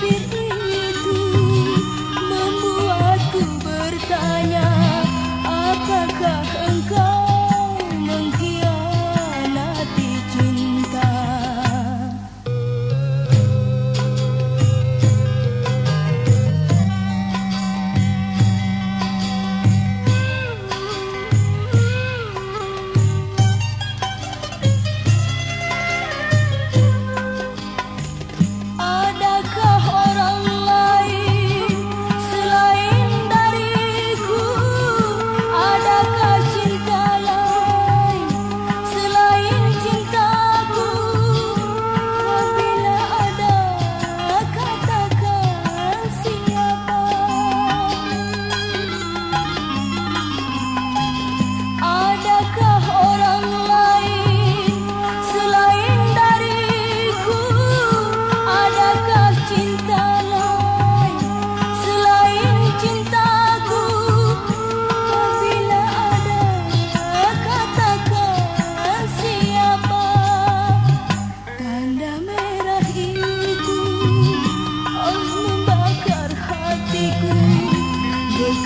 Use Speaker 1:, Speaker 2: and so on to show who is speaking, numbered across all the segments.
Speaker 1: Bibir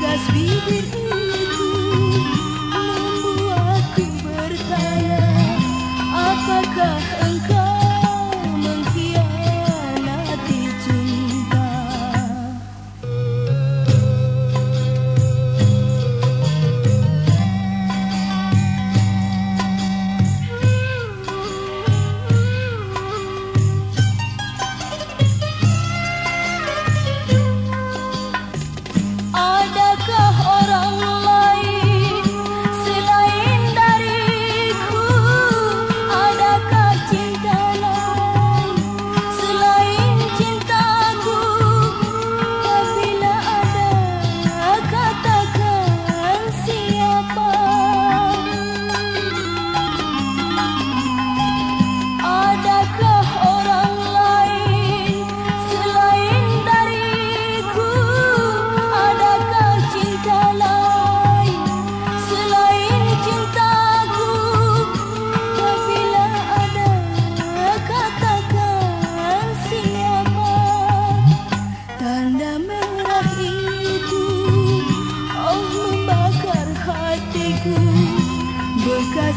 Speaker 1: Bibir itu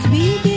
Speaker 1: hatiku